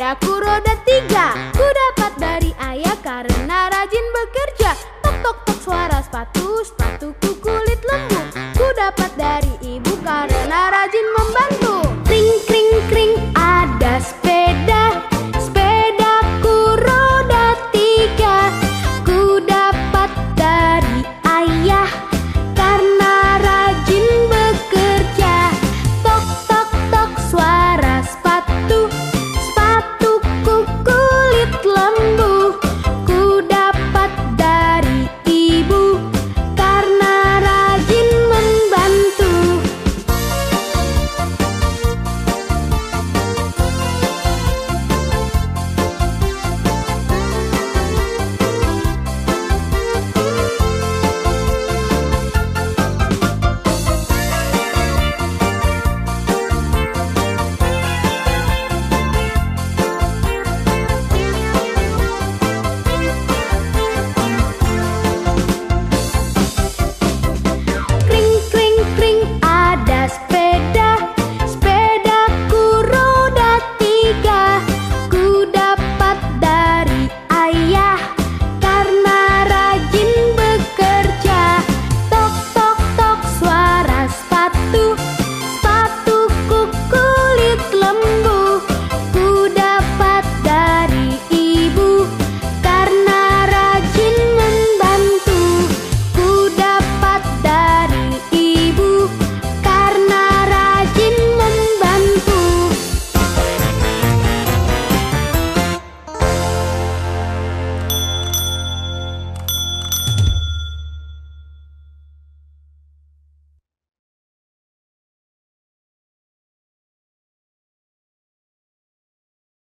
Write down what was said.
Sepiaku roda tiga Ku dapat dari ayah karena rajin bekerja Tok tok tok suara sepatu sepatu.